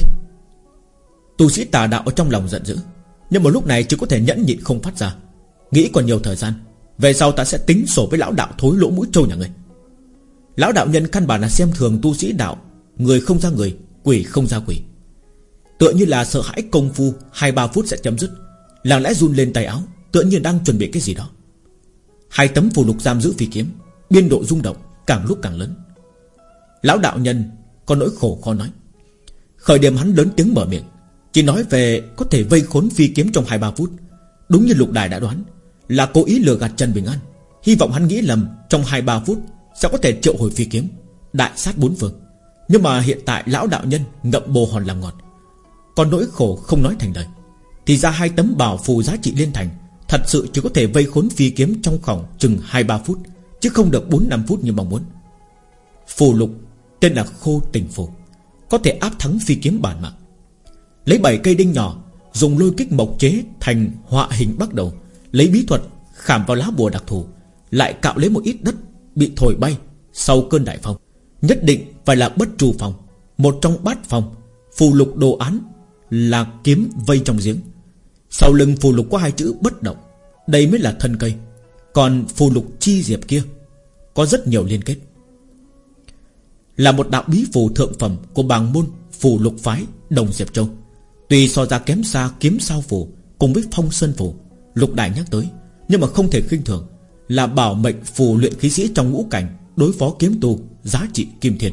Tu sĩ tà đạo ở trong lòng giận dữ, Nhưng một lúc này chỉ có thể nhẫn nhịn không phát ra. Nghĩ còn nhiều thời gian, Về sau ta sẽ tính sổ với lão đạo thối lỗ mũi trâu nhà ngươi. Lão đạo nhân căn bản là xem thường tu sĩ đạo, Người không ra người Quỷ không ra quỷ. Tựa như là sợ hãi công phu, hai ba phút sẽ chấm dứt. Làng lẽ run lên tay áo, Tựa như đang chuẩn bị cái gì đó. Hai tấm phù lục giam giữ phi kiếm, Biên độ rung động, càng lúc càng lớn. Lão đạo nhân có nỗi khổ khó nói. Khởi điểm hắn lớn tiếng mở miệng, Chỉ nói về có thể vây khốn phi kiếm trong hai ba phút. Đúng như lục đài đã đoán, Là cố ý lừa gạt Trần Bình An. Hy vọng hắn nghĩ lầm, trong hai ba phút Sẽ có thể triệu hồi phi kiếm, Đại sát bốn phương. Nhưng mà hiện tại lão đạo nhân ngậm bồ hòn làm ngọt. Còn nỗi khổ không nói thành lời. Thì ra hai tấm bảo phù giá trị liên thành, Thật sự chỉ có thể vây khốn phi kiếm trong khoảng chừng 2-3 phút, Chứ không được 4-5 phút như mong muốn. Phù lục, Tên là khô tình phù, Có thể áp thắng phi kiếm bản mạng. Lấy 7 cây đinh nhỏ, Dùng lôi kích mộc chế thành họa hình bắt đầu, Lấy bí thuật khảm vào lá bùa đặc thù, Lại cạo lấy một ít đất Bị thổi bay sau cơn đại phong. Nhất định phải là bất trù phòng. Một trong bát phòng, Phù lục đồ án, là kiếm vây trong giếng. Sau lưng phù lục có hai chữ bất động. Đây mới là thân cây. Còn phù lục chi diệp kia, Có rất nhiều liên kết. Là một đạo bí phù thượng phẩm Của bàng môn phù lục phái Đồng Diệp Châu. Tuy so ra kém xa kiếm sao phù Cùng với phong sơn phù, Lục đại nhắc tới, Nhưng mà không thể khinh thường Là bảo mệnh phù luyện khí sĩ trong ngũ cảnh Đối phó kiếm tu giá trị kim thiệt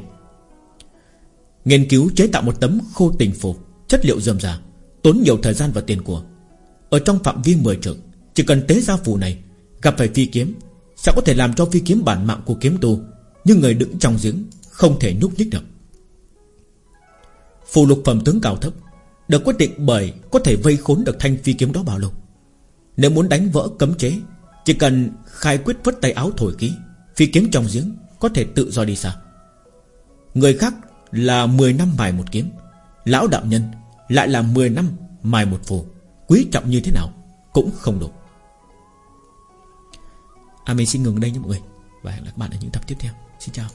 Nghiên cứu chế tạo một tấm khô tình phù, Chất liệu dườm già Tốn nhiều thời gian và tiền của. Ở trong phạm vi 10 trượng Chỉ cần tế gia phù này, Gặp phải phi kiếm, Sẽ có thể làm cho phi kiếm bản mạng của kiếm tu Nhưng người đứng trong giếng, Không thể nhúc nhích được. Phù lục phẩm tướng cao thấp, Được quyết định bởi có thể vây khốn được thanh phi kiếm đó bao lâu. Nếu muốn đánh vỡ cấm chế, Chỉ cần khai quyết vứt tay áo thổi ký Phi kiếm trong giếng Có thể tự do đi xa. Người khác là 10 năm mài một kiếm. Lão đạo nhân Lại là 10 năm mài một phù. Quý trọng như thế nào Cũng không đủ. À mình xin ngừng đây nhé mọi người. Và hẹn gặp lại các bạn ở những tập tiếp theo. Xin chào.